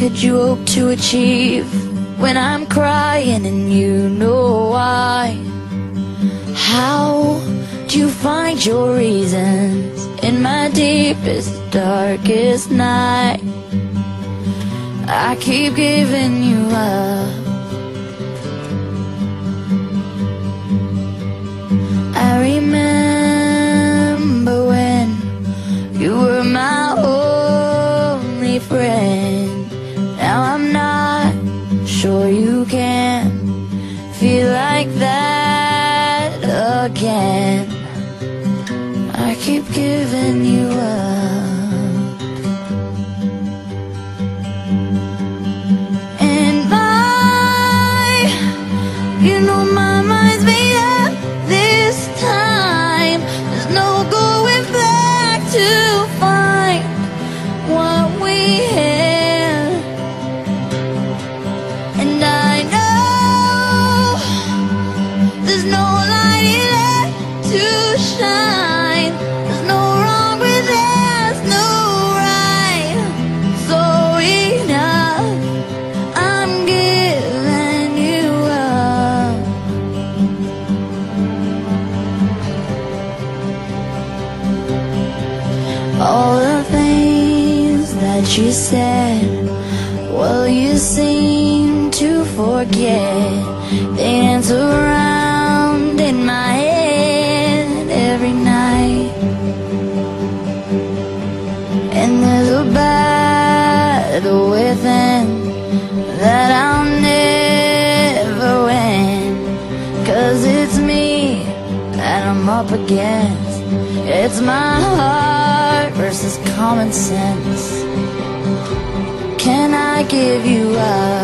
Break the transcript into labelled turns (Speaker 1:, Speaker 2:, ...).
Speaker 1: could you hope to achieve when I'm crying and you know why? How do you find your reasons in my deepest, darkest night? I keep giving you up. Like that again. I keep giving you up. That you said, well, you seem to forget. Dance around in my head every night. And there's a battle within that I'll never win. Cause it's me that I'm up against. It's my heart versus common sense. Can I give you up?